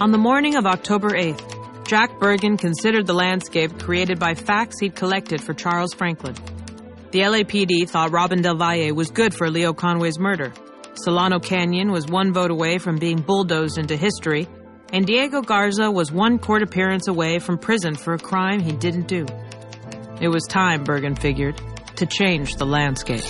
On the morning of October 8th, Jack Bergen considered the landscape created by facts he'd collected for Charles Franklin. The LAPD thought Robin Del Valle was good for Leo Conway's murder. Solano Canyon was one vote away from being bulldozed into history, and Diego Garza was one court appearance away from prison for a crime he didn't do. It was time, Bergen figured, to change the landscape.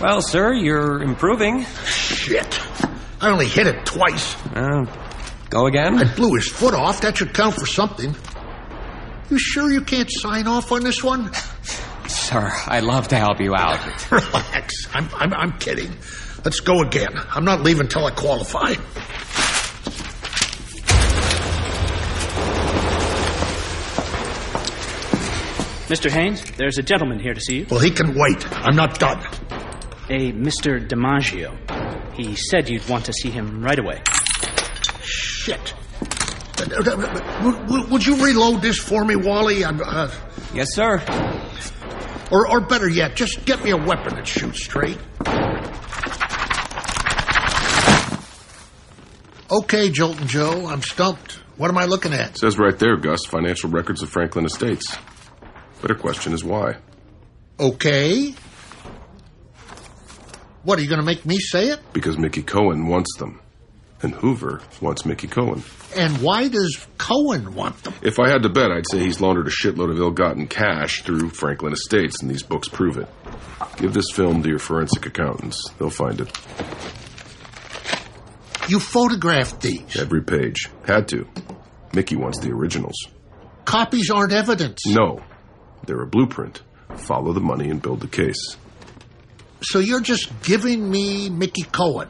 Well, sir, you're improving. Shit. I only hit it twice. Uh, go again? I blew his foot off. That should count for something. You sure you can't sign off on this one? Sir, I'd love to help you out. Relax. I'm, I'm, I'm kidding. Let's go again. I'm not leaving till I qualify. Mr. Haynes, there's a gentleman here to see you. Well, he can wait. I'm not done. A Mr. DiMaggio. He said you'd want to see him right away. Shit. Would, would you reload this for me, Wally? Uh, Yes, sir. or, or better yet, just get me a weapon that shoots straight. Okay, Joltin' Joe, I'm stumped. What am I looking at? Says right there, Gus, financial records of Franklin Estates. Better question is why. Okay. What, are you going to make me say it? Because Mickey Cohen wants them. And Hoover wants Mickey Cohen. And why does Cohen want them? If I had to bet, I'd say he's laundered a shitload of ill gotten cash through Franklin Estates, and these books prove it. Give this film to your forensic accountants. They'll find it. You photographed these. Every page. Had to. Mickey wants the originals. Copies aren't evidence. No. They're a blueprint. Follow the money and build the case. So you're just giving me Mickey Cohen.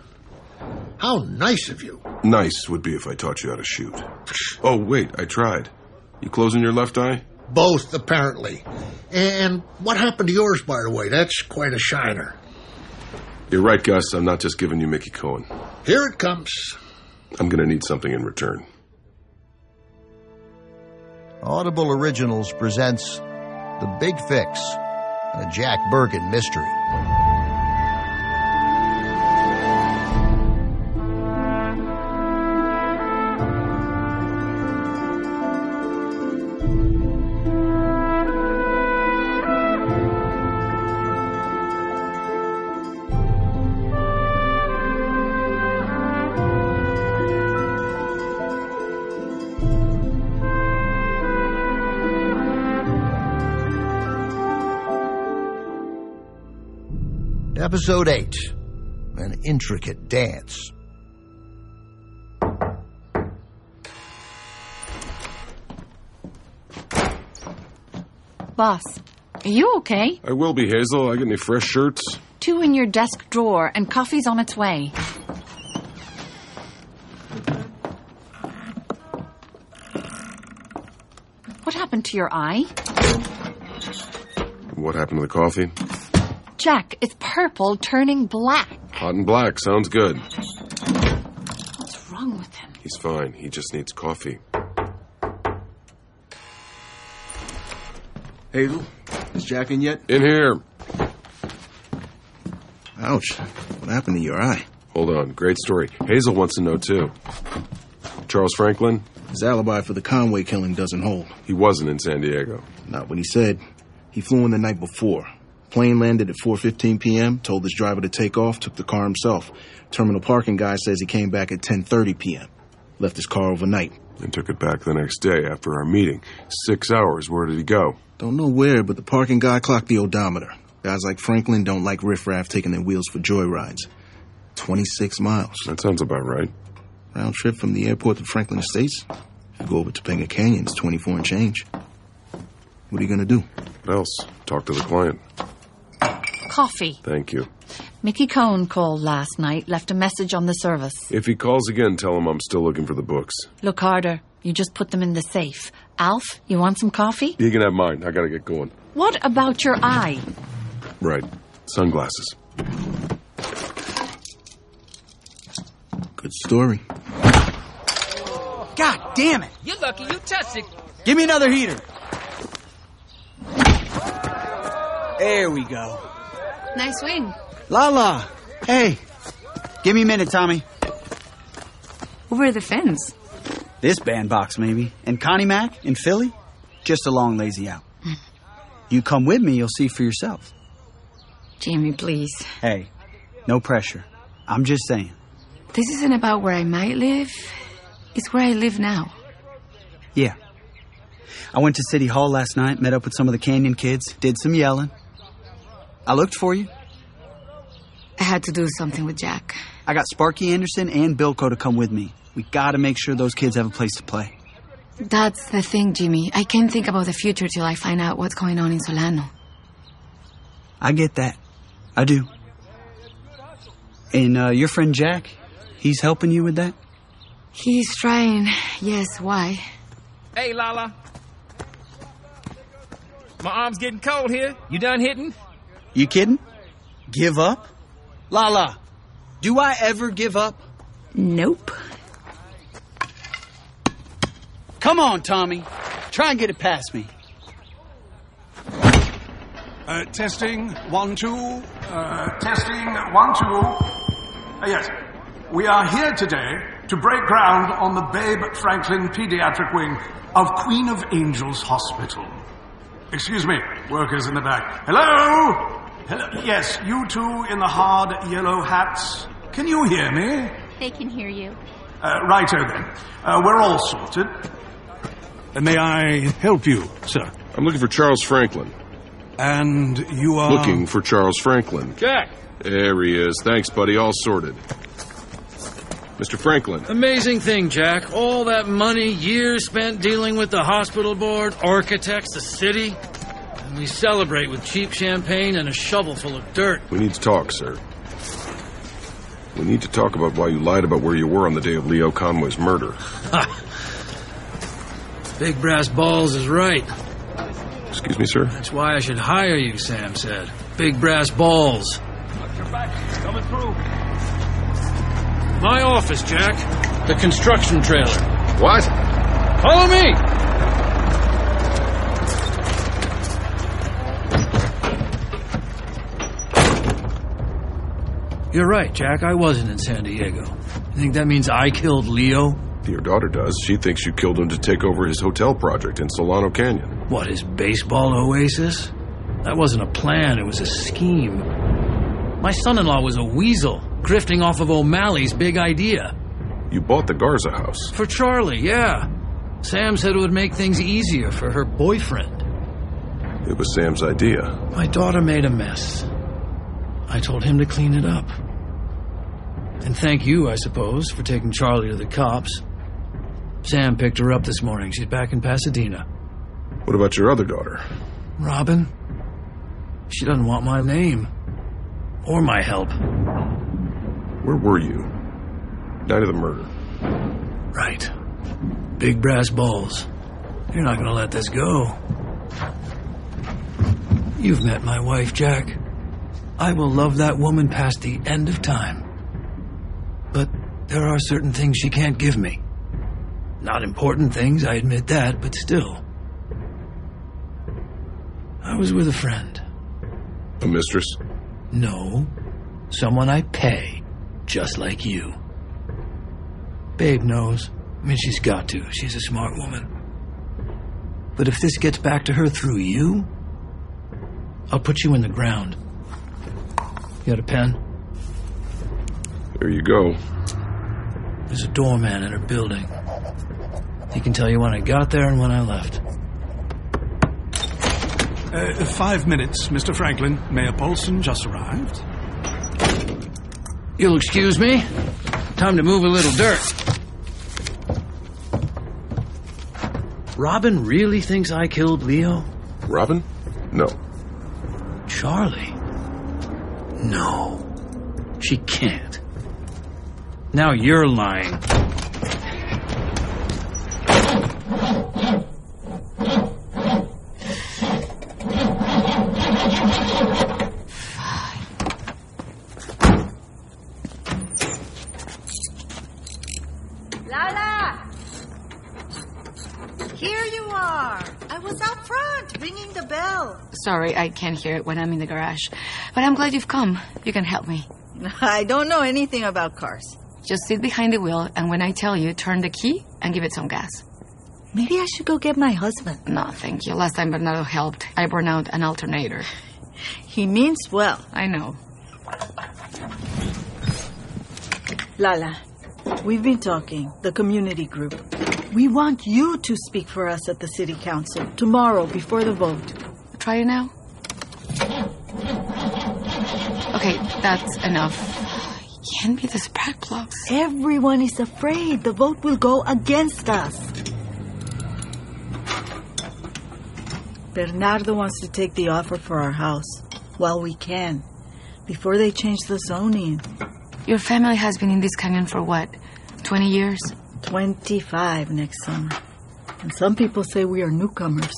How nice of you. Nice would be if I taught you how to shoot. Oh, wait, I tried. You closing your left eye? Both, apparently. And what happened to yours, by the way? That's quite a shiner. You're right, Gus. I'm not just giving you Mickey Cohen. Here it comes. I'm going to need something in return. Audible Originals presents The Big Fix, a Jack Bergen mystery. Episode 8 An Intricate Dance. Boss, are you okay? I will be, Hazel. I get any fresh shirts? Two in your desk drawer, and coffee's on its way. What happened to your eye? What happened to the coffee? Jack, it's purple turning black. Hot and black. Sounds good. What's wrong with him? He's fine. He just needs coffee. Hazel, is Jack in yet? In here. Ouch. What happened to your eye? Hold on. Great story. Hazel wants to know, too. Charles Franklin? His alibi for the Conway killing doesn't hold. He wasn't in San Diego. Not what he said. He flew in the night before. Plane landed at 4:15 p.m. Told his driver to take off. Took the car himself. Terminal parking guy says he came back at 10:30 p.m. Left his car overnight. And took it back the next day after our meeting. Six hours. Where did he go? Don't know where, but the parking guy clocked the odometer. Guys like Franklin don't like riffraff taking their wheels for joyrides. 26 miles. That sounds about right. Round trip from the airport to Franklin Estates. If you go over to Topanga Canyon, it's 24 and change. What are you gonna do? What else? Talk to the client. Coffee. Thank you. Mickey Cohen called last night, left a message on the service. If he calls again, tell him I'm still looking for the books. Look harder. You just put them in the safe. Alf, you want some coffee? You can have mine. I gotta get going. What about your eye? Right. Sunglasses. Good story. God damn it! You're lucky you touched it. Give me another heater. There we go. Nice swing. Lala. Hey. Give me a minute, Tommy. Over the fence. This bandbox, maybe. And Connie Mack in Philly? Just a long lazy out. You come with me, you'll see for yourself. Jamie, please. Hey, no pressure. I'm just saying. This isn't about where I might live. It's where I live now. Yeah. I went to City Hall last night, met up with some of the Canyon kids, did some yelling. I looked for you. I had to do something with Jack. I got Sparky Anderson and Bilko to come with me. We gotta make sure those kids have a place to play. That's the thing, Jimmy. I can't think about the future till I find out what's going on in Solano. I get that. I do. And uh, your friend Jack, he's helping you with that? He's trying. Yes, why? Hey, Lala. My arm's getting cold here. You done hitting? You kidding? Give up? Lala, do I ever give up? Nope. Come on, Tommy. Try and get it past me. Uh, testing, one, two. Uh, testing, one, two. Uh, yes. We are here today to break ground on the Babe Franklin Pediatric Wing of Queen of Angels Hospital. Excuse me, workers in the back. Hello? Hello? Yes, you two in the hard yellow hats. Can you hear me? They can hear you. Uh, righto then. Uh, we're all sorted. Uh, may I help you, sir? I'm looking for Charles Franklin. And you are. Looking for Charles Franklin. Jack. There he is. Thanks, buddy. All sorted. Mr. Franklin. Amazing thing, Jack. All that money, years spent dealing with the hospital board, architects, the city. And we celebrate with cheap champagne and a shovel full of dirt. We need to talk, sir. We need to talk about why you lied about where you were on the day of Leo Conway's murder. Big brass balls is right. Excuse me, sir? That's why I should hire you, Sam said. Big brass balls. Watch your back. Coming through. My office, Jack. The construction trailer. What? Follow me! You're right, Jack. I wasn't in San Diego. You think that means I killed Leo? Your daughter does. She thinks you killed him to take over his hotel project in Solano Canyon. What, his baseball oasis? That wasn't a plan, it was a scheme. My son in law was a weasel, grifting off of O'Malley's big idea. You bought the Garza house. For Charlie, yeah. Sam said it would make things easier for her boyfriend. It was Sam's idea. My daughter made a mess. I told him to clean it up. And thank you, I suppose, for taking Charlie to the cops. Sam picked her up this morning. She's back in Pasadena. What about your other daughter? Robin? She doesn't want my name. Or my help. Where were you? Night of the murder. Right. Big brass balls. You're not gonna let this go. You've met my wife, Jack. I will love that woman past the end of time. There are certain things she can't give me. Not important things, I admit that, but still. I was with a friend. A mistress? No. Someone I pay, just like you. Babe knows. I mean, she's got to. She's a smart woman. But if this gets back to her through you, I'll put you in the ground. You got a pen? There you go. There's a doorman in her building. He can tell you when I got there and when I left. Uh, five minutes, Mr. Franklin. Mayor Poulson just arrived. You'll excuse me? Time to move a little dirt. Robin really thinks I killed Leo? Robin? No. Charlie? No. She can't. Now you're lying. Lala! Here you are. I was out front, ringing the bell. Sorry, I can't hear it when I'm in the garage. But I'm glad you've come. You can help me. I don't know anything about cars. Just sit behind the wheel, and when I tell you, turn the key and give it some gas. Maybe I should go get my husband. No, thank you. Last time Bernardo helped, I burned out an alternator. He means well. I know. Lala, we've been talking, the community group. We want you to speak for us at the city council tomorrow before the vote. Try it now. Okay, that's enough. Can't be the spark plugs. Everyone is afraid the vote will go against us. Bernardo wants to take the offer for our house while we can, before they change the zoning. Your family has been in this canyon for what? 20 years? 25 next summer. And some people say we are newcomers.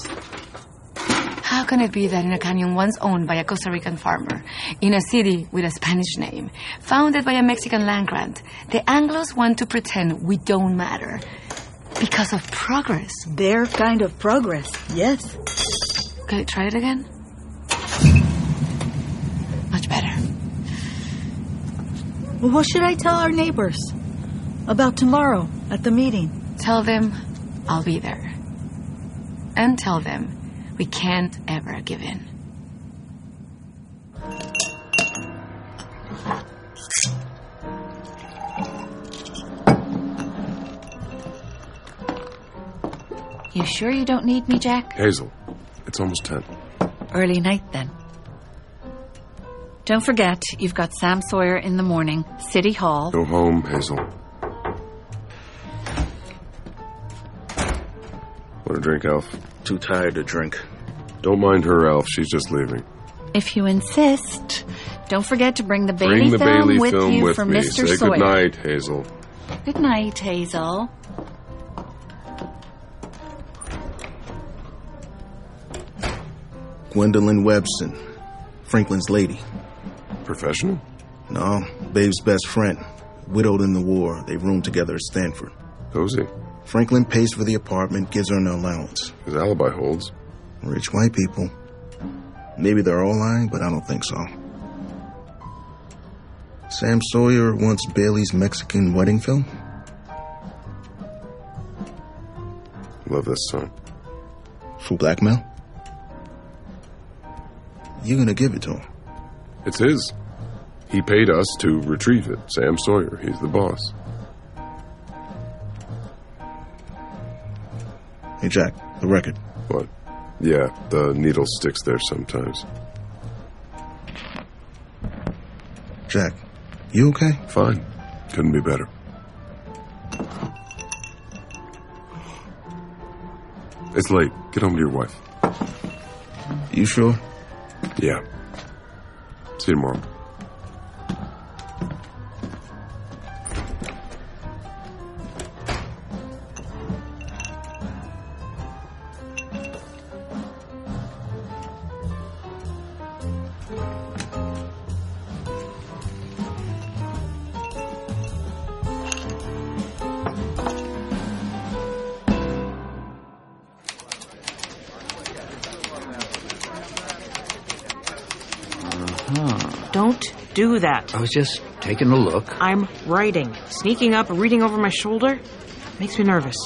How can it be that in a canyon once owned by a Costa Rican farmer, in a city with a Spanish name, founded by a Mexican land grant, the Anglos want to pretend we don't matter? Because of progress. Their kind of progress, yes. Okay, try it again. Much better. Well, what should I tell our neighbors about tomorrow at the meeting? Tell them I'll be there. And tell them we can't ever give in. You sure you don't need me, Jack? Hazel, it's almost 10. Early night then. Don't forget, you've got Sam Sawyer in the morning, City Hall. Go home, Hazel. Want a drink, Alf? Too tired to drink. Don't mind her, Alf. She's just leaving. If you insist, don't forget to bring the Bailey Bring the film Bailey with film you with for me. Mr. Say Sawyer. good night, Hazel. Good night, Hazel. Gwendolyn Webson, Franklin's lady. Professional? No, Babe's best friend. Widowed in the war. They roomed together at Stanford. Cozy. Franklin pays for the apartment, gives her an allowance. His alibi holds. Rich white people. Maybe they're all lying, but I don't think so. Sam Sawyer wants Bailey's Mexican wedding film? Love this song. For blackmail? You're gonna give it to him. It's his. He paid us to retrieve it. Sam Sawyer. He's the boss. Hey, Jack, the record. What? Yeah, the needle sticks there sometimes. Jack, you okay? Fine. Couldn't be better. It's late. Get home to your wife. You sure? Yeah. See you tomorrow. Do that. I was just taking a look. I'm writing. Sneaking up, reading over my shoulder, makes me nervous.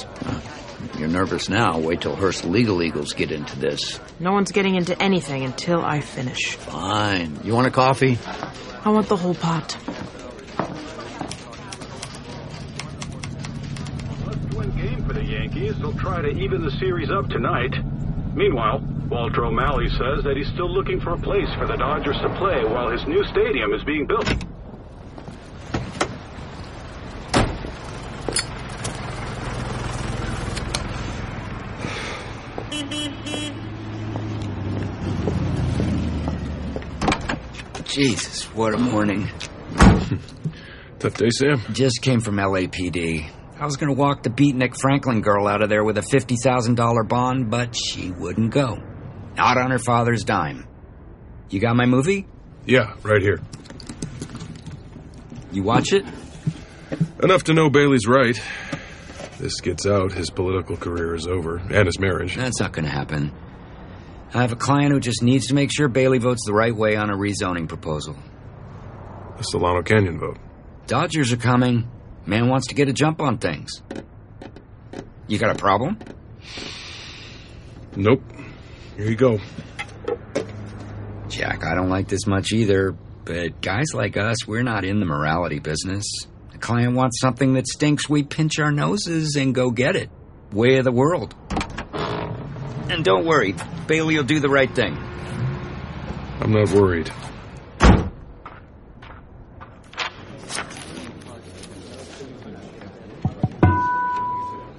You're nervous now. Wait till Hearst Legal Eagles get into this. No one's getting into anything until I finish. Fine. You want a coffee? I want the whole pot. game for the Yankees. They'll try to even the series up tonight. Meanwhile, Walter O'Malley says that he's still looking for a place for the Dodgers to play while his new stadium is being built. Jesus, what a morning. Tough day, Sam. Just came from LAPD. I was going to walk the beatnik Franklin girl out of there with a $50,000 bond, but she wouldn't go. Not on her father's dime. You got my movie? Yeah, right here. You watch it? Enough to know Bailey's right. This gets out, his political career is over, and his marriage. That's not going to happen. I have a client who just needs to make sure Bailey votes the right way on a rezoning proposal. The Solano Canyon vote. Dodgers are coming. Man wants to get a jump on things. You got a problem? Nope. Here you go. Jack, I don't like this much either, but guys like us, we're not in the morality business. The client wants something that stinks, we pinch our noses and go get it. Way of the world. And don't worry, Bailey will do the right thing. I'm not worried.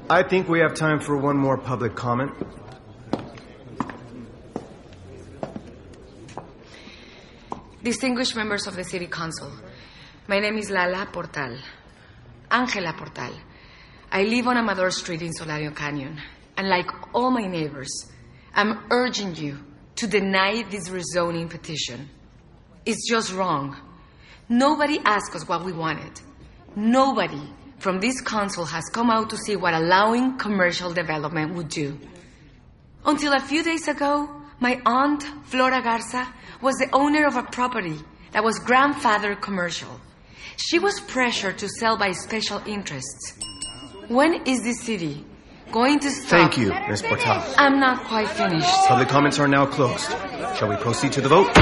I think we have time for one more public comment. Distinguished members of the City Council, my name is Lala Portal. Angela Portal. I live on Amador Street in Solano Canyon. And like all my neighbors, I'm urging you to deny this rezoning petition. It's just wrong. Nobody asked us what we wanted. Nobody from this council has come out to see what allowing commercial development would do. Until a few days ago, my aunt, Flora Garza, was the owner of a property that was grandfather commercial. She was pressured to sell by special interests. When is this city going to stop? Thank you, Ms. Portal. I'm not quite finished. Public comments are now closed. Shall we proceed to the vote?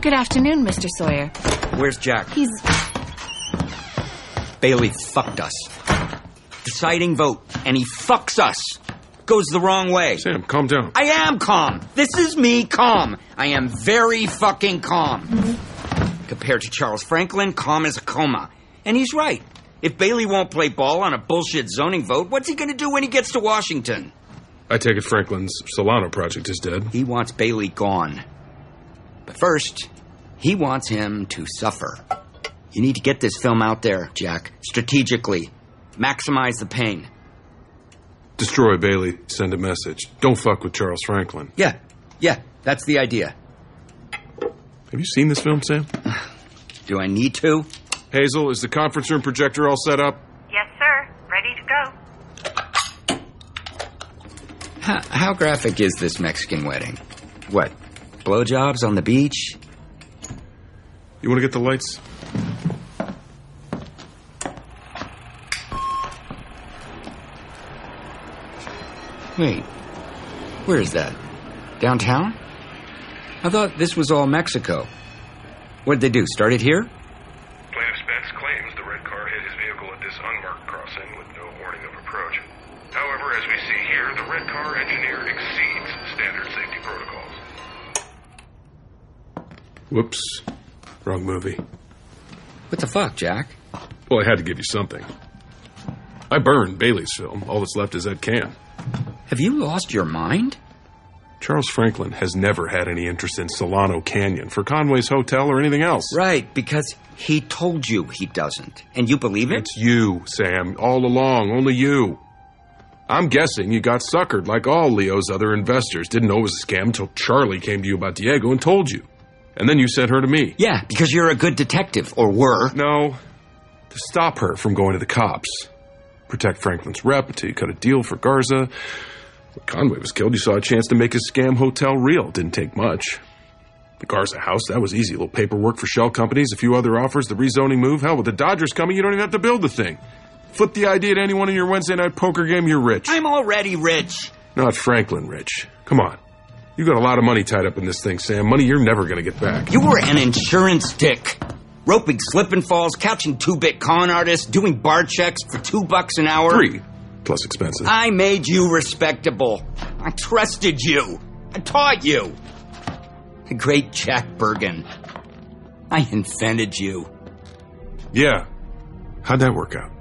Good afternoon, Mr. Sawyer. Where's Jack? He's. Bailey fucked us. Deciding vote, and he fucks us. Goes the wrong way. Sam, calm down. I am calm. This is me calm. I am very fucking calm. Compared to Charles Franklin, calm as a coma. And he's right. If Bailey won't play ball on a bullshit zoning vote, what's he gonna do when he gets to Washington? I take it Franklin's Solano project is dead. He wants Bailey gone. But first, he wants him to suffer. You need to get this film out there, Jack, strategically. Maximize the pain. Destroy Bailey, send a message. Don't fuck with Charles Franklin. Yeah, yeah, that's the idea. Have you seen this film, Sam? Do I need to? Hazel, is the conference room projector all set up? Yes, sir. Ready to go. How, how graphic is this Mexican wedding? What? Blowjobs on the beach? You want to get the lights? Wait, where is that? Downtown? I thought this was all Mexico. What'd they do? Start it here? Plaintiff Spence claims the red car hit his vehicle at this unmarked crossing with no warning of approach. However, as we see here, the red car engineer exceeds standard safety protocols. Whoops. Wrong movie. What the fuck, Jack? Well, I had to give you something. I burned Bailey's film. All that's left is that can. Have you lost your mind? Charles Franklin has never had any interest in Solano Canyon for Conway's Hotel or anything else. Right, because he told you he doesn't. And you believe it? It's you, Sam, all along. Only you. I'm guessing you got suckered like all Leo's other investors. Didn't know it was a scam until Charlie came to you about Diego and told you. And then you sent her to me. Yeah, because you're a good detective, or were. No, to stop her from going to the cops. Protect Franklin's rep until you cut a deal for Garza. When Conway was killed, you saw a chance to make his scam hotel real. Didn't take much. The Garza house, that was easy. A little paperwork for shell companies, a few other offers, the rezoning move. Hell, with the Dodgers coming, you don't even have to build the thing. Flip the idea to anyone in your Wednesday night poker game, you're rich. I'm already rich. Not Franklin rich. Come on. You got a lot of money tied up in this thing, Sam. Money you're never going to get back. You were an insurance dick. Roping slip and falls, couching two bit con artists, doing bar checks for two bucks an hour. Three, plus expenses. I made you respectable. I trusted you. I taught you. The great Jack Bergen. I invented you. Yeah. How'd that work out?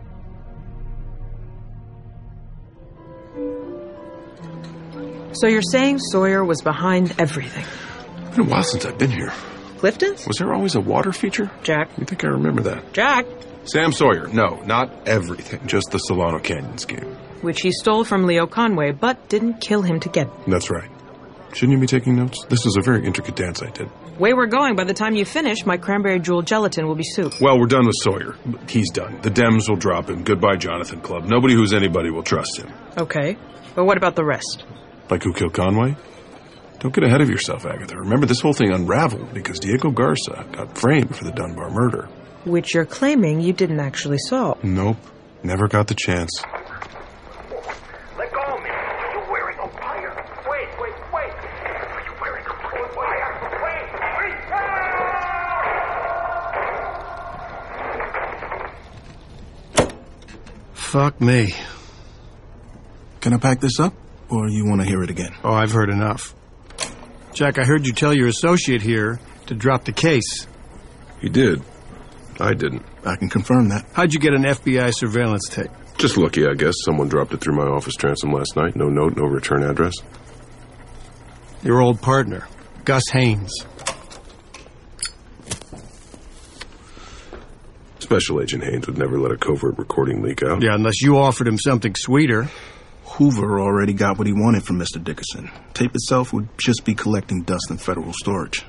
So you're saying Sawyer was behind everything? It's been a while since I've been here. Clifton's? Was there always a water feature? Jack. You think I remember that? Jack. Sam Sawyer. No, not everything. Just the Solano Canyon scheme. Which he stole from Leo Conway, but didn't kill him to get. That's right. Shouldn't you be taking notes? This is a very intricate dance I did. Way we're going, by the time you finish, my cranberry jewel gelatin will be soup. Well, we're done with Sawyer. He's done. The Dems will drop him. Goodbye, Jonathan Club. Nobody who's anybody will trust him. Okay. But what about the rest? Like who killed Conway? Don't get ahead of yourself, Agatha. Remember, this whole thing unraveled because Diego Garza got framed for the Dunbar murder. Which you're claiming you didn't actually solve. Nope. Never got the chance. Let go of me. You're wearing a wire. Wait, wait, wait. Are You're wearing a wire. Wait, wait. Fuck me. Can I pack this up, or you want to hear it again? Oh, I've heard enough. Jack, I heard you tell your associate here to drop the case. He did. I didn't. I can confirm that. How'd you get an FBI surveillance tape? Just lucky, I guess. Someone dropped it through my office transom last night. No note, no return address. Your old partner, Gus Haynes. Special Agent Haynes would never let a covert recording leak out. Yeah, unless you offered him something sweeter. Hoover already got what he wanted from Mr. Dickerson. Tape itself would just be collecting dust in federal storage.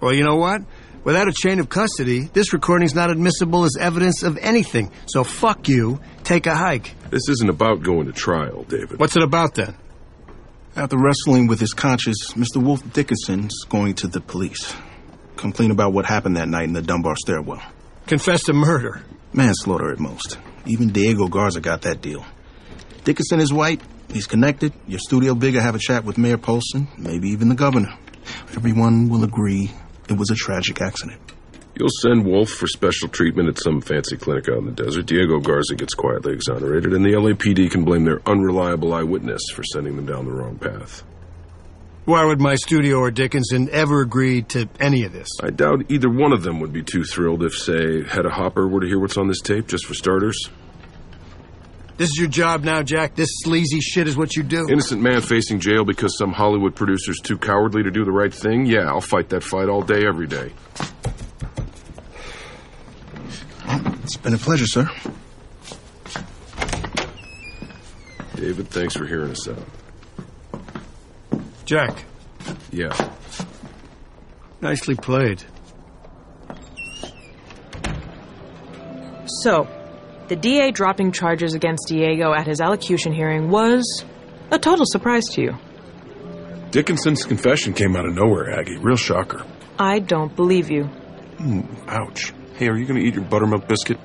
Well, you know what? Without a chain of custody, this recording's not admissible as evidence of anything. So fuck you. Take a hike. This isn't about going to trial, David. What's it about then? After wrestling with his conscience, Mr. Wolf Dickerson's going to the police. Complain about what happened that night in the Dunbar stairwell. Confess to murder. Manslaughter at most. Even Diego Garza got that deal. Dickerson is white. He's connected. Your studio bigger have a chat with Mayor Poulson, maybe even the governor. Everyone will agree it was a tragic accident. You'll send Wolf for special treatment at some fancy clinic out in the desert. Diego Garza gets quietly exonerated, and the LAPD can blame their unreliable eyewitness for sending them down the wrong path. Why would my studio or Dickinson ever agree to any of this? I doubt either one of them would be too thrilled if, say, Hedda Hopper were to hear what's on this tape, just for starters. This is your job now, Jack. This sleazy shit is what you do. Innocent man facing jail because some Hollywood producer's too cowardly to do the right thing? Yeah, I'll fight that fight all day, every day. It's been a pleasure, sir. David, thanks for hearing us out. Jack, Yeah. nicely played. So, the DA dropping charges against Diego at his allocution hearing was a total surprise to you. Dickinson's confession came out of nowhere, Aggie. Real shocker. I don't believe you. Ooh, ouch. Hey, are you going to eat your buttermilk biscuit?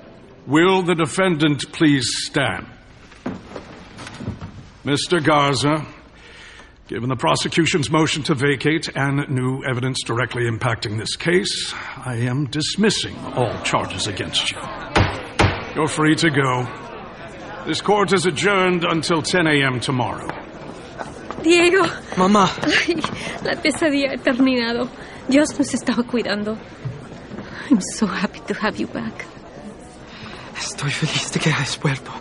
Will the defendant please stand? Mr. Garza, given the prosecution's motion to vacate and new evidence directly impacting this case, I am dismissing all charges against you. You're free to go. This court is adjourned until 10 a.m. tomorrow. Diego. Mamá. Ay, la pesadilla ha terminado. Dios nos estaba cuidando. I'm so happy to have you back. Estoy feliz de que hayas vuelto.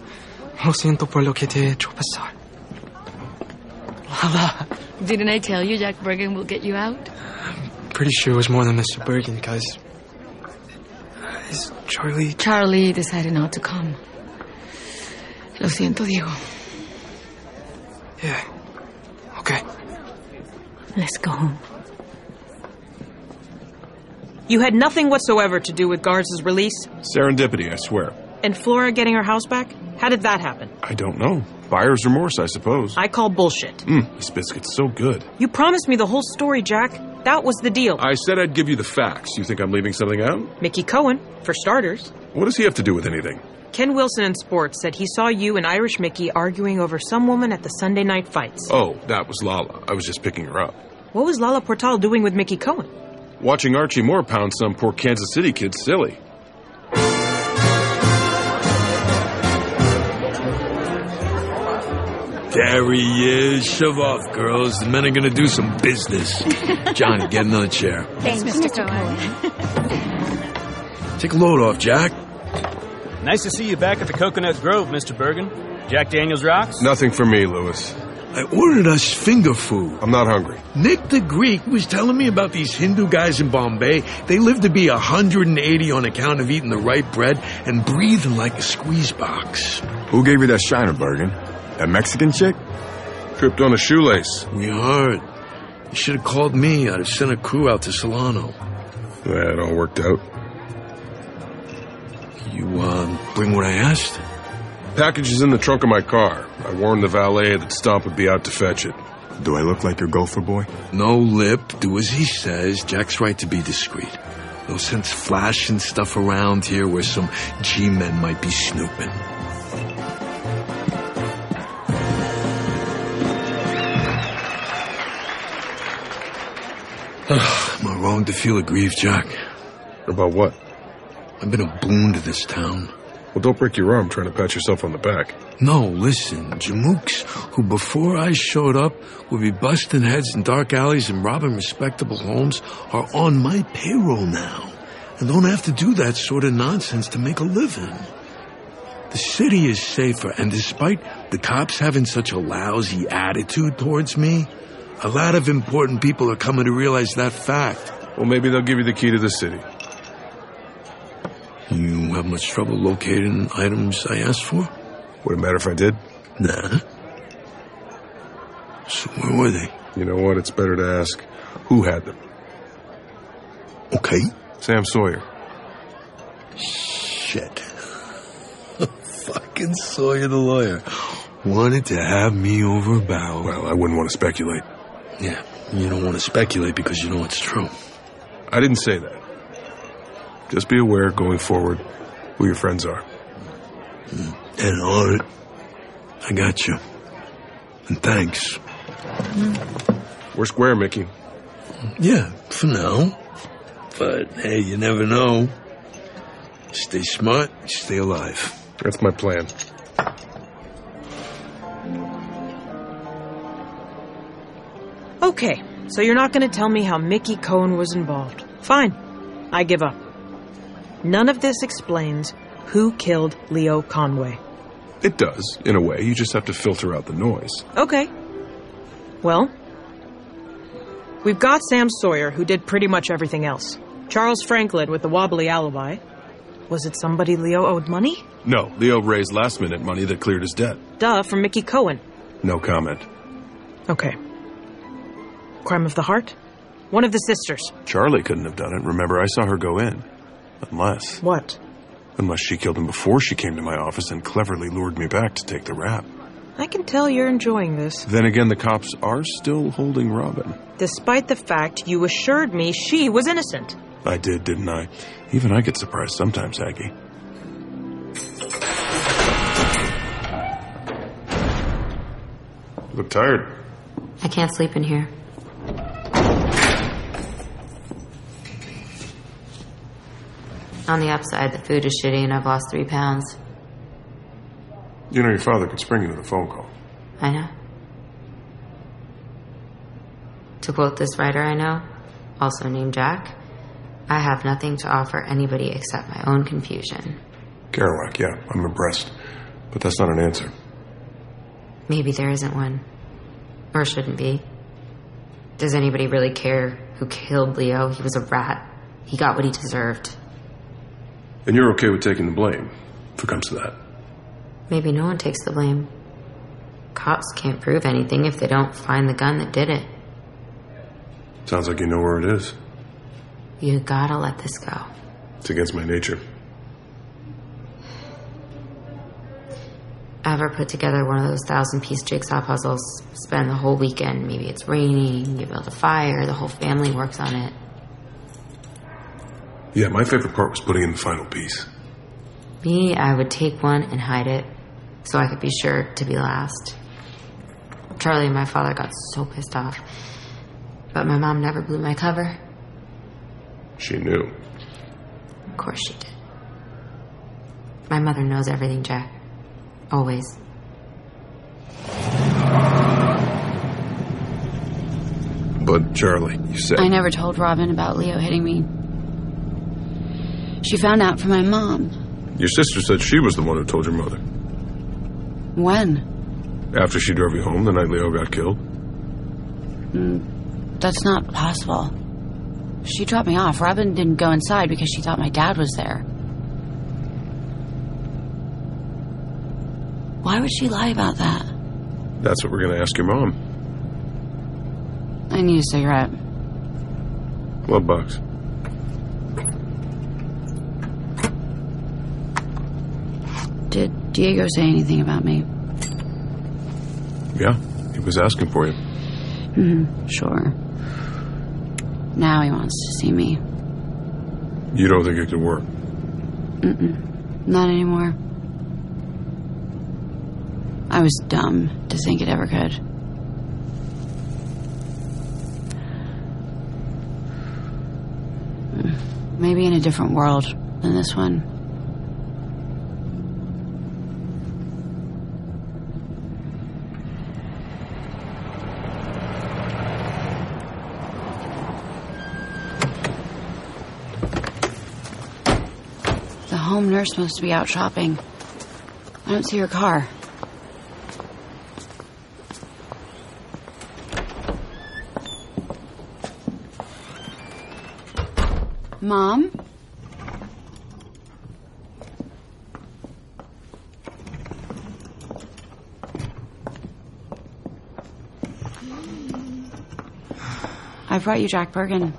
Lo siento por lo que te he hecho pasar. Lala, Didn't I tell you Jack Bergen will get you out? pretty sure it was more than Mr. Bergen, guys. Is Charlie... Charlie decided not to come. Lo siento, Diego. Yeah. Okay. Let's go home. You had nothing whatsoever to do with Garza's release Serendipity, I swear. and Flora getting her house back? How did that happen? I don't know. Buyer's remorse, I suppose. I call bullshit. Mmm, this biscuit's so good. You promised me the whole story, Jack. That was the deal. I said I'd give you the facts. You think I'm leaving something out? Mickey Cohen, for starters. What does he have to do with anything? Ken Wilson in sports said he saw you and Irish Mickey arguing over some woman at the Sunday night fights. Oh, that was Lala. I was just picking her up. What was Lala Portal doing with Mickey Cohen? Watching Archie Moore pound some poor Kansas City kid silly. There he is. Shove off, girls. The men are gonna do some business. Johnny, get another chair. Thanks, Mr. Cohen. Take a load off, Jack. Nice to see you back at the Cocoanut Grove, Mr. Bergen. Jack Daniels rocks? Nothing for me, Lewis. I ordered us finger food. I'm not hungry. Nick the Greek was telling me about these Hindu guys in Bombay. They live to be 180 on account of eating the right bread and breathing like a squeeze box. Who gave you that shiner, Bergen? That Mexican chick? Tripped on a shoelace. We heard. You should have called me. I'd have sent a crew out to Solano. Yeah, it all worked out. You, uh, bring what I asked? Package is in the trunk of my car. I warned the valet that Stomp would be out to fetch it. Do I look like your gopher boy? No lip. Do as he says. Jack's right to be discreet. No sense flashing stuff around here where some G-men might be snooping. Am I wrong to feel aggrieved, Jack? About what? I've been a boon to this town. Well, don't break your arm trying to pat yourself on the back. No, listen, Jamooks, who before I showed up would be busting heads in dark alleys and robbing respectable homes, are on my payroll now and don't have to do that sort of nonsense to make a living. The city is safer, and despite the cops having such a lousy attitude towards me, a lot of important people are coming to realize that fact. Well, maybe they'll give you the key to the city. You have much trouble locating items I asked for? Would it matter if I did? Nah. So where were they? You know what? It's better to ask who had them. Okay. Sam Sawyer. Shit. Fucking Sawyer the lawyer. Wanted to have me over a barrel. Well, I wouldn't want to speculate. Yeah, you don't want to speculate because you know it's true. I didn't say that. Just be aware going forward who your friends are. Mm. And on it. I got you. And thanks. We're square, Mickey. Yeah, for now. But hey, you never know. Stay smart, stay alive. That's my plan. Okay, so you're not going to tell me how Mickey Cohen was involved. Fine. I give up. None of this explains who killed Leo Conway. It does, in a way. You just have to filter out the noise. Okay. Well, we've got Sam Sawyer, who did pretty much everything else. Charles Franklin with the wobbly alibi. Was it somebody Leo owed money? No, Leo raised last minute money that cleared his debt. Duh, from Mickey Cohen. No comment. Okay. Crime of the heart? One of the sisters. Charlie couldn't have done it. Remember, I saw her go in. Unless. What? Unless she killed him before she came to my office and cleverly lured me back to take the rap. I can tell you're enjoying this. Then again, the cops are still holding Robin. Despite the fact you assured me she was innocent. I did, didn't I? Even I get surprised sometimes, Aggie. Look tired. I can't sleep in here. On the upside, the food is shitty and I've lost three pounds. You know your father could spring you with a phone call. I know. To quote this writer I know, also named Jack, I have nothing to offer anybody except my own confusion. Kerouac, yeah, I'm impressed. But that's not an answer. Maybe there isn't one. Or shouldn't be. Does anybody really care who killed Leo? He was a rat. He got what he deserved. And you're okay with taking the blame, if it comes to that. Maybe no one takes the blame. Cops can't prove anything if they don't find the gun that did it. Sounds like you know where it is. You gotta let this go. It's against my nature. Ever put together one of those thousand piece jigsaw puzzles? Spend the whole weekend. Maybe it's raining, you build a fire, the whole family works on it. Yeah, my favorite part was putting in the final piece. Me, I would take one and hide it so I could be sure to be last. Charlie and my father got so pissed off. But my mom never blew my cover. She knew. Of course she did. My mother knows everything, Jack. Always. But Charlie, you said. I never told Robin about Leo hitting me. She found out from my mom. Your sister said she was the one who told your mother. When? After she drove you home the night Leo got killed. Mm, That's not possible. She dropped me off. Robin didn't go inside because she thought my dad was there. Why would she lie about that? That's what we're going to ask your mom. I need a cigarette. What box? Did Diego say anything about me? Yeah, he was asking for you. hmm Sure. Now he wants to see me. You don't think it could work? Mm-mm. Not anymore. I was dumb to think it ever could. Maybe in a different world than this one. The home nurse must be out shopping. I don't see her car. Mom? I brought you Jack Bergen.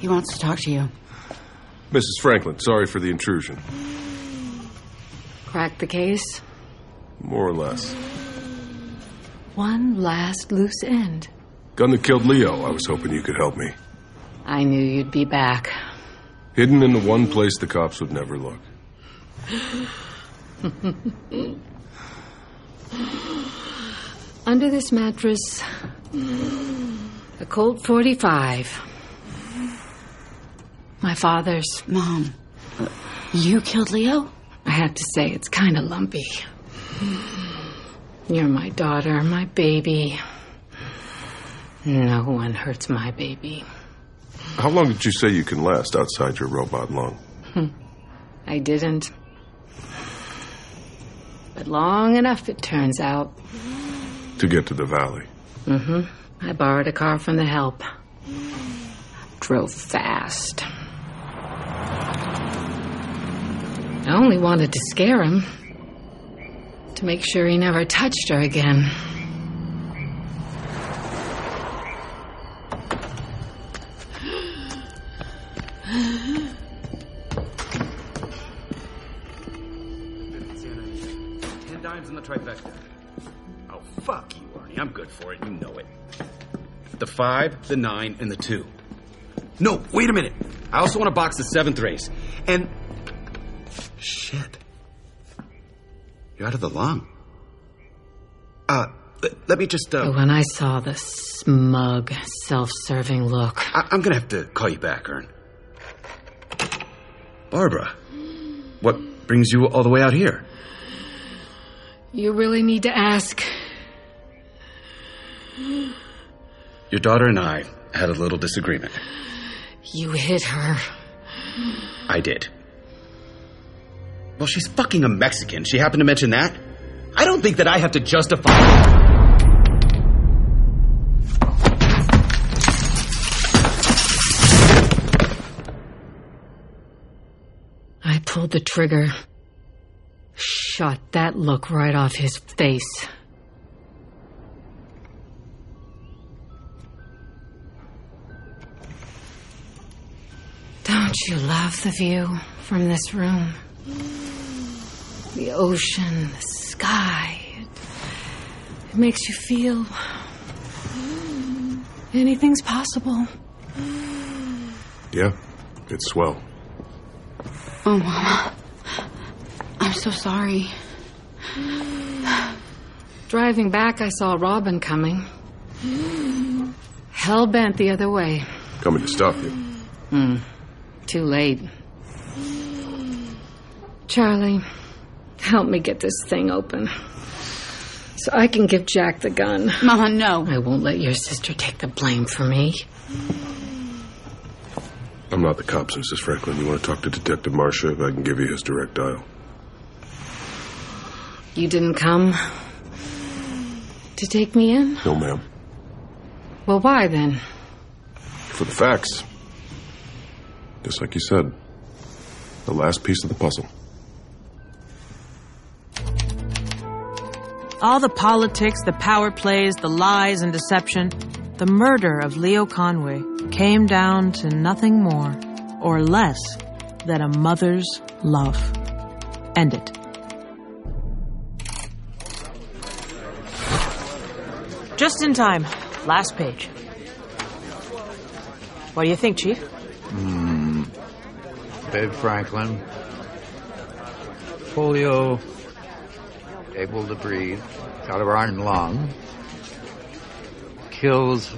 He wants to talk to you. Mrs. Franklin, sorry for the intrusion. Crack the case. More or less. One last loose end. Gun that killed Leo, I was hoping you could help me. I knew you'd be back. Hidden in the one place the cops would never look. Under this mattress, a Colt 45. My father's. Mom, you killed Leo? I have to say, it's kind of lumpy. You're my daughter, my baby. No one hurts my baby. How long did you say you can last outside your robot lung? I didn't. But long enough, it turns out. To get to the valley. Mm-hmm. I borrowed a car from the help. Drove fast. I only wanted to scare him. To make sure he never touched her again. Ten dimes in the trifecta. Oh, fuck you, Arnie. I'm good for it. You know it. The five, the nine, and the two. No, wait a minute. I also want to box the seventh race. And. Shit. You're out of the lung. Uh, let, me just, uh. When I saw the smug, self serving look. I- I'm gonna have to call you back, Ern. Barbara, what brings you all the way out here? You really need to ask. Your daughter and I had a little disagreement. You hit her. I did. Well, she's fucking a Mexican. She happened to mention that. I don't think that I have to justify. Pulled the trigger. Shot that look right off his face. Don't you love the view from this room? The ocean, the sky. It, it makes you feel anything's possible. Yeah, it's swell. Oh, Mama. I'm so sorry. Driving back, I saw Robin coming. Hell bent the other way. Coming to stop you. Hmm. Too late. Charlie, help me get this thing open. So I can give Jack the gun. Mama, no. I won't let your sister take the blame for me. I'm not the cops, Mrs. Franklin. You want to talk to Detective Marcia? I can give you his direct dial. You didn't come to take me in? No, ma'am. Well, why then? For the facts. Just like you said. The last piece of the puzzle. All the politics, the power plays, the lies and deception. the murder of Leo Conway came down to nothing more or less than a mother's love. End it. Just in time. Last page. What do you think, Chief? Hmm. Babe Franklin. Polio. Able to breathe. Got a iron lung. Kills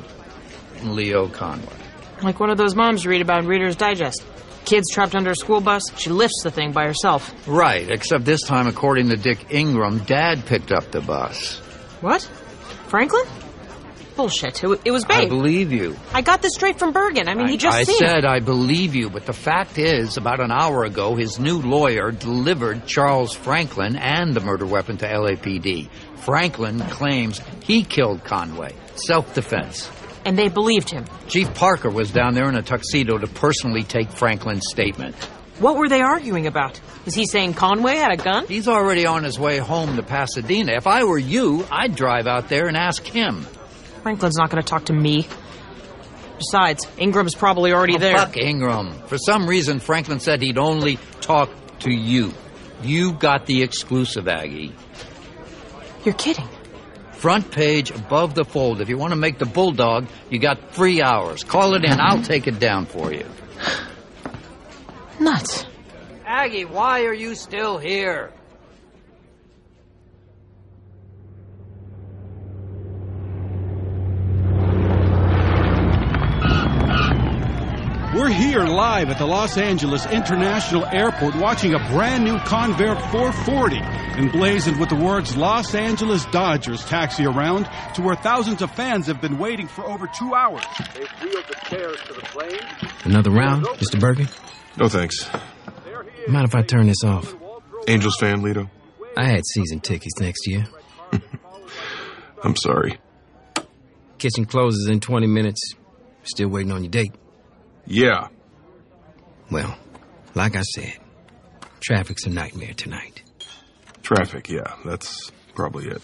Leo Conway. Like one of those moms you read about in Reader's Digest. Kid's trapped under a school bus. She lifts the thing by herself. Right, except this time, according to Dick Ingram, Dad picked up the bus. What? Franklin? Bullshit. It, it was I believe you. I got this straight from Bergen. I mean, he just I seen said. I believe you, but the fact is, about an hour ago, his new lawyer delivered Charles Franklin and the murder weapon to LAPD. Franklin claims he killed Conway. Self-defense. And they believed him. Chief Parker was down there in a tuxedo to personally take Franklin's statement. What were they arguing about? Was he saying Conway had a gun? He's already on his way home to Pasadena. If I were you, I'd drive out there and ask him. Franklin's not going to talk to me. Besides, Ingram's probably already Oh, there. Fuck Ingram. For some reason, Franklin said he'd only talk to you. You got the exclusive, Aggie. You're kidding. Front page above the fold. If you want to make the bulldog, you got three hours. Call it in. I'll take it down for you. Nuts. Aggie, why are you still here? We're here live at the Los Angeles International Airport watching a brand new Convair 440 emblazoned with the words Los Angeles Dodgers taxi around to where thousands of fans have been waiting for over two hours. They've wheeled the chairs to the plane. Another round, Mr. Bergen? No thanks. Mind if I turn this off? Angels fan, Lito? I had season tickets next year. I'm sorry. Kitchen closes in 20 minutes. Still waiting on your date. Yeah. Well, like I said, traffic's a nightmare tonight. Traffic, yeah. That's probably it.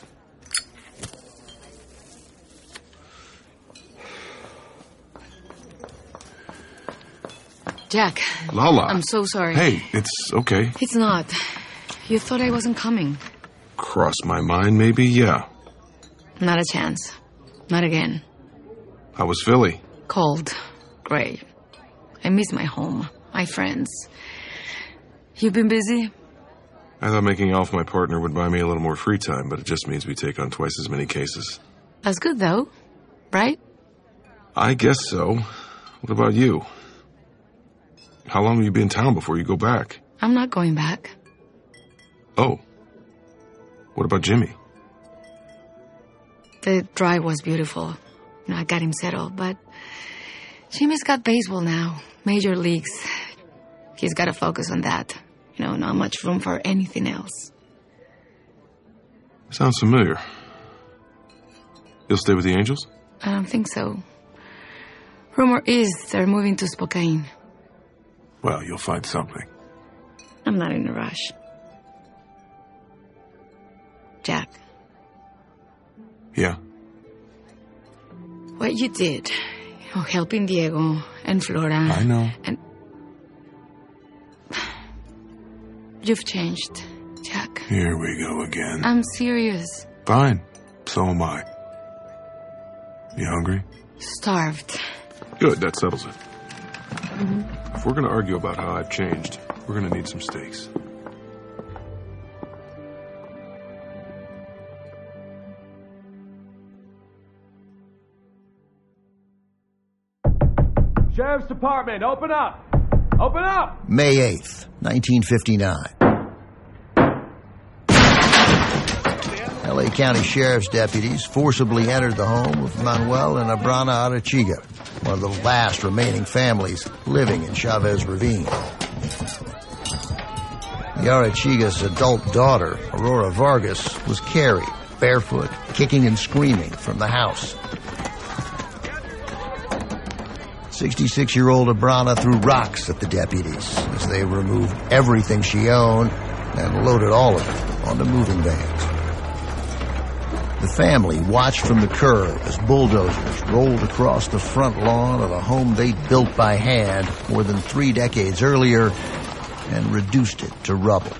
Jack. Lala. I'm so sorry. Hey, it's okay. It's not. You thought I wasn't coming. Cross my mind, maybe? Yeah. Not a chance. Not again. How was Philly? Cold. Gray. I miss my home, my friends. You've been busy? I thought making off my partner would buy me a little more free time, but it just means we take on twice as many cases. That's good, though. Right? I guess so. What about you? How long will you be in town before you go back? I'm not going back. Oh. What about Jimmy? The drive was beautiful. You know, I got him settled, but Jimmy's got baseball now, major leagues. He's got to focus on that. You know, not much room for anything else. Sounds familiar. You'll stay with the Angels? I don't think so. Rumor is they're moving to Spokane. Well, you'll find something. I'm not in a rush. Jack, Yeah. what you did, know, helping Diego and Flora. I know. And you've changed, Jack. Here we go again. I'm serious. Fine. So am I. You hungry? Starved. Good, that settles it. If we're gonna argue about how I've changed, we're gonna need some steaks. Sheriff's Department, open up! Open up! May 8th, 1959. LA County Sheriff's deputies forcibly entered the home of Manuel and Abrana Arechiga, one of the last remaining families living in Chavez Ravine. The Arechigas' adult daughter, Aurora Vargas, was carried, barefoot, kicking and screaming from the house. 66 year old Abrana threw rocks at the deputies as they removed everything she owned and loaded all of it onto moving vans. The family watched from the curb as bulldozers rolled across the front lawn of a home they built by hand more than three decades earlier and reduced it to rubble.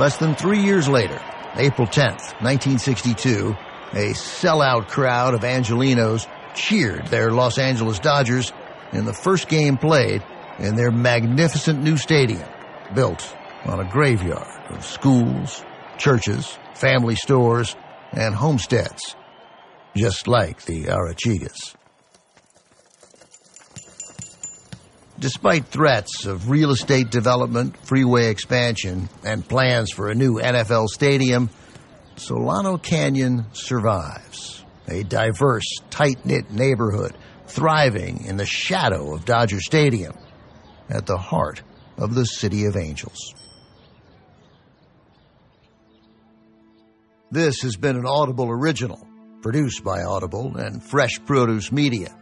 Less than three years later, April 10th, 1962, a sellout crowd of Angelinos cheered their Los Angeles Dodgers in the first game played in their magnificent new stadium, built on a graveyard of schools, churches, family stores, and homesteads, just like the Arechigas. Despite threats of real estate development, freeway expansion, and plans for a new NFL stadium, Solano Canyon survives. A diverse, tight-knit neighborhood thriving in the shadow of Dodger Stadium at the heart of the City of Angels. This has been an Audible original, produced by Audible and Fresh Produce Media.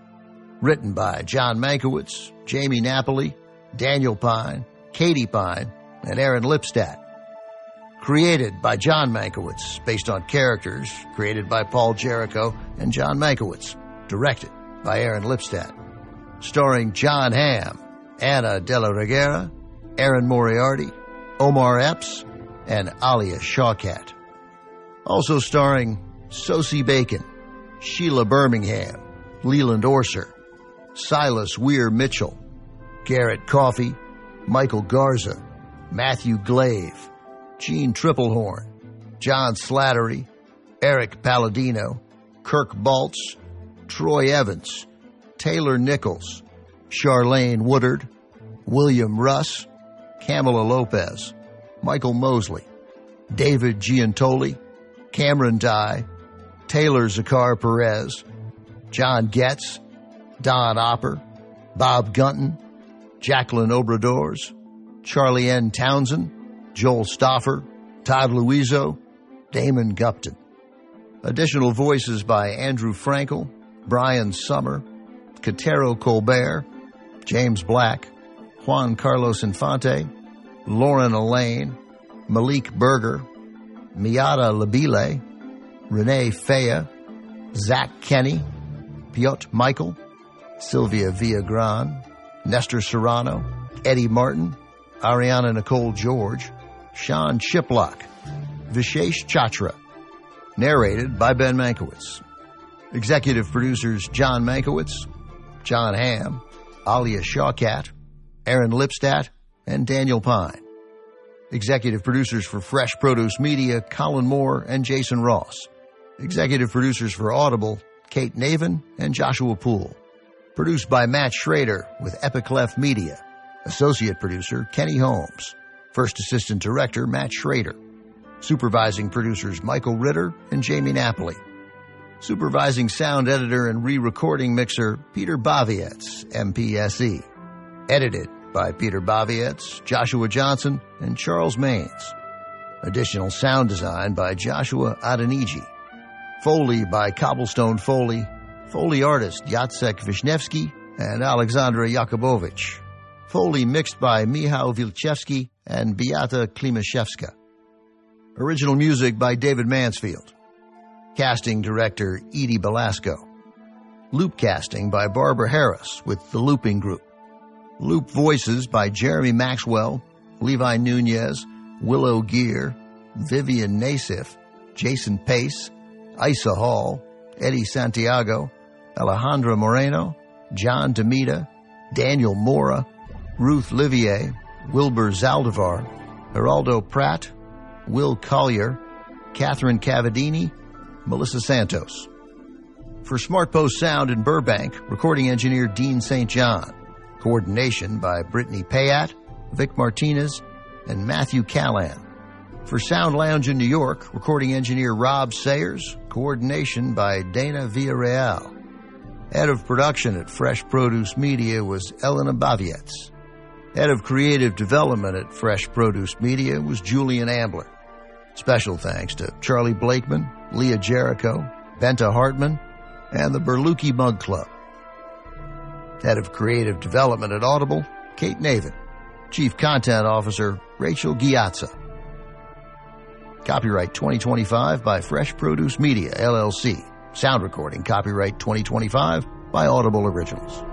Written by John Mankiewicz, Jamie Napoli, Daniel Pine, Katie Pine, and Aaron Lipstadt. Created by John Mankiewicz, based on characters created by Paul Jericho and John Mankiewicz. Directed by Aaron Lipstadt. Starring Jon Hamm, Ana de la Reguera, Erin Moriarty, Omar Epps, and Alia Shawkat. Also starring Sosie Bacon, Sheila Birmingham, Leland Orser, Silas Weir Mitchell, Garrett Coffey, Michael Garza, Matthew Glave, Jeanne Tripplehorn, John Slattery, Erik Palladino, Kirk Baltz, Troy Evans, Taylor Nichols, Charlayne Woodard, William Russ, Camila Lopez, Michael Mosley, David Giuntoli, Cameron Dye, Taylor Zakhar Perez, John Getz, Don Opper, Bob Gunton, Jacqueline Obradors, Charlie N. Townsend, Joel Stoffer, Todd Louiso, Damon Gupton. Additional voices by Andrew Frankel, Brian Sommer, Catero Colbert, James Black, Juan Carlos Infante, Lauren Elaine, Malik Berger, Miata Labile, Renee Faya, Zach Kenny, Piotr Michael, Sylvia Villagran, Nestor Serrano, Eddie Martin, Ariana Nicole George, Sean Chiplock, Vishesh Chachra. Narrated by Ben Mankiewicz. Executive producers John Mankiewicz, Jon Hamm, Alia Shawkat, Aaron Lipstadt, and Daniel Pine. Executive producers for Fresh Produce Media, Colin Moore and Jason Ross. Executive producers for Audible, Kate Navin and Joshua Poole. Produced by Matt Schrader with Epiclef Media. Associate producer Kenny Holmes. First Assistant Director Matt Schrader. Supervising producers Michael Ritter and Jamie Napoli. Supervising sound editor and re-recording mixer Peter Bavietz, MPSE. Edited by Peter Bavietz, Joshua Johnson, and Charles Maines. Additional sound design by Joshua Adeniji. Foley by Cobblestone Foley. Foley artist Yatsek Vishnevsky and Alexandra Yakubovich. Foley mixed by Mihal Vilchevsky and Beata Klimashevska. Original music by David Mansfield. Casting director Eyde Belasco. Loop casting by Barbara Harris with the Looping Group. Loop voices by Jeremy Maxwell, Levi Nunez, Willow Gear, Vivian Nasif, Jason Pace, Isa Hall, Eddie Santiago, Alejandra Moreno, John Demita, Daniel Mora, Ruth Livier, Wilbur Zaldivar, Geraldo Pratt, Will Collier, Catherine Cavadini, Melissa Santos. For SmartPost Sound in Burbank, recording engineer Dean St. John. Coordination by Brittany Payat, Vic Martinez, and Matthew Callan. For Sound Lounge in New York, recording engineer Rob Sayers, coordination by Dana Villarreal. Head of production at Fresh Produce Media was Elena Bavietz. Head of creative development at Fresh Produce Media was Julian Ambler. Special thanks to Charlie Blakeman, Leah Jericho, Benta Hartman, and the Berluki Mug Club. Head of creative development at Audible Kate Navin. Chief Content Officer, Rachel Ghiazza. Copyright 2025 by Fresh Produce Media, LLC. Sound recording copyright 2025 by Audible Originals.